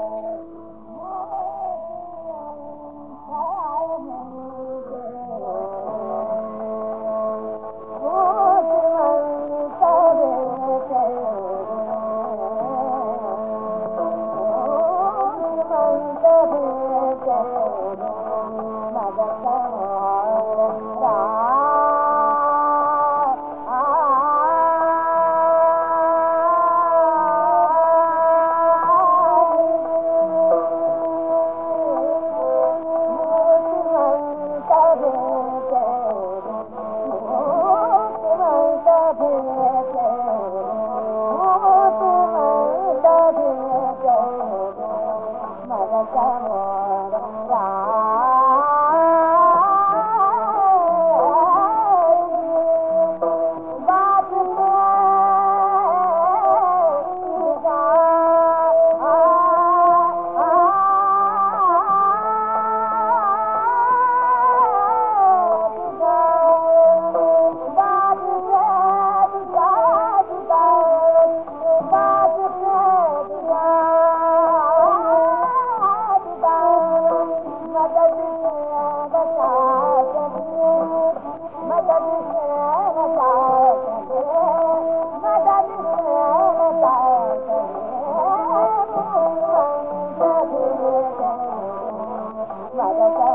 Mother, Chicago.